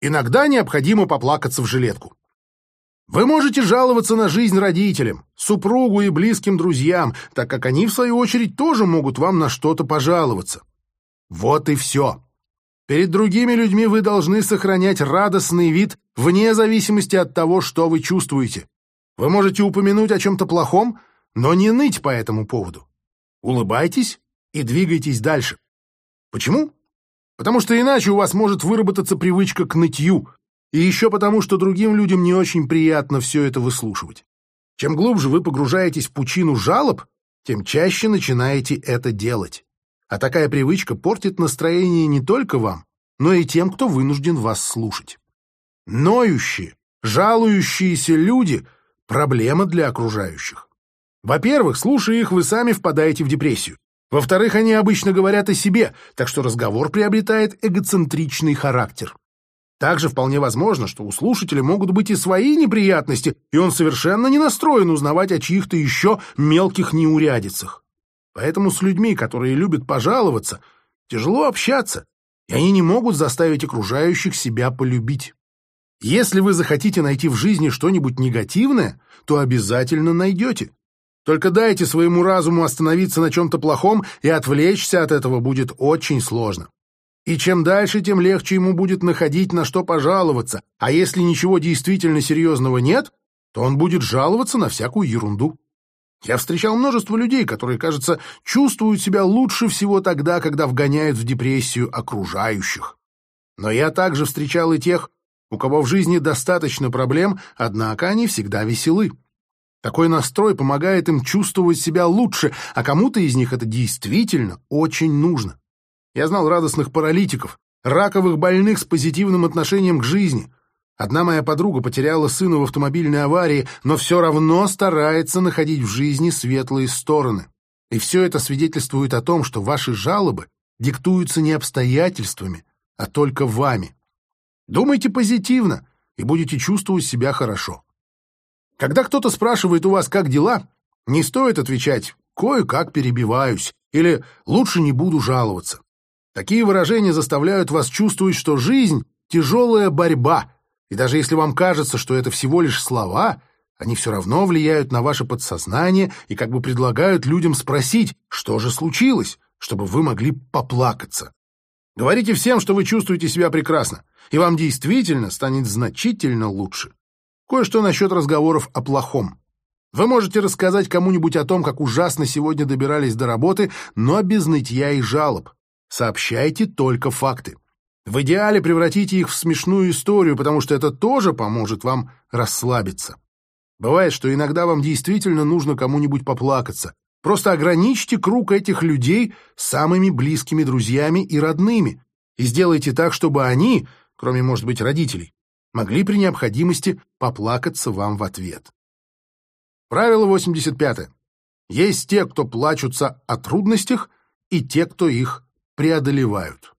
Иногда необходимо поплакаться в жилетку. Вы можете жаловаться на жизнь родителям, супругу и близким друзьям, так как они, в свою очередь, тоже могут вам на что-то пожаловаться. Вот и все. Перед другими людьми вы должны сохранять радостный вид вне зависимости от того, что вы чувствуете. Вы можете упомянуть о чем-то плохом, но не ныть по этому поводу. Улыбайтесь и двигайтесь дальше. Почему? Потому что иначе у вас может выработаться привычка к нытью, и еще потому, что другим людям не очень приятно все это выслушивать. Чем глубже вы погружаетесь в пучину жалоб, тем чаще начинаете это делать. А такая привычка портит настроение не только вам, но и тем, кто вынужден вас слушать. Ноющие, жалующиеся люди – проблема для окружающих. Во-первых, слушая их, вы сами впадаете в депрессию. Во-вторых, они обычно говорят о себе, так что разговор приобретает эгоцентричный характер. Также вполне возможно, что у слушателя могут быть и свои неприятности, и он совершенно не настроен узнавать о чьих-то еще мелких неурядицах. Поэтому с людьми, которые любят пожаловаться, тяжело общаться, и они не могут заставить окружающих себя полюбить. Если вы захотите найти в жизни что-нибудь негативное, то обязательно найдете. Только дайте своему разуму остановиться на чем-то плохом, и отвлечься от этого будет очень сложно. И чем дальше, тем легче ему будет находить на что пожаловаться, а если ничего действительно серьезного нет, то он будет жаловаться на всякую ерунду. Я встречал множество людей, которые, кажется, чувствуют себя лучше всего тогда, когда вгоняют в депрессию окружающих. Но я также встречал и тех, у кого в жизни достаточно проблем, однако они всегда веселы. Такой настрой помогает им чувствовать себя лучше, а кому-то из них это действительно очень нужно. Я знал радостных паралитиков, раковых больных с позитивным отношением к жизни. Одна моя подруга потеряла сына в автомобильной аварии, но все равно старается находить в жизни светлые стороны. И все это свидетельствует о том, что ваши жалобы диктуются не обстоятельствами, а только вами. Думайте позитивно и будете чувствовать себя хорошо. Когда кто-то спрашивает у вас, как дела, не стоит отвечать «кое-как перебиваюсь» или «лучше не буду жаловаться». Такие выражения заставляют вас чувствовать, что жизнь — тяжелая борьба, и даже если вам кажется, что это всего лишь слова, они все равно влияют на ваше подсознание и как бы предлагают людям спросить, что же случилось, чтобы вы могли поплакаться. Говорите всем, что вы чувствуете себя прекрасно, и вам действительно станет значительно лучше. Кое-что насчет разговоров о плохом. Вы можете рассказать кому-нибудь о том, как ужасно сегодня добирались до работы, но без нытья и жалоб. Сообщайте только факты. В идеале превратите их в смешную историю, потому что это тоже поможет вам расслабиться. Бывает, что иногда вам действительно нужно кому-нибудь поплакаться. Просто ограничьте круг этих людей самыми близкими друзьями и родными и сделайте так, чтобы они, кроме, может быть, родителей, могли при необходимости поплакаться вам в ответ. Правило 85. Есть те, кто плачутся о трудностях, и те, кто их преодолевают.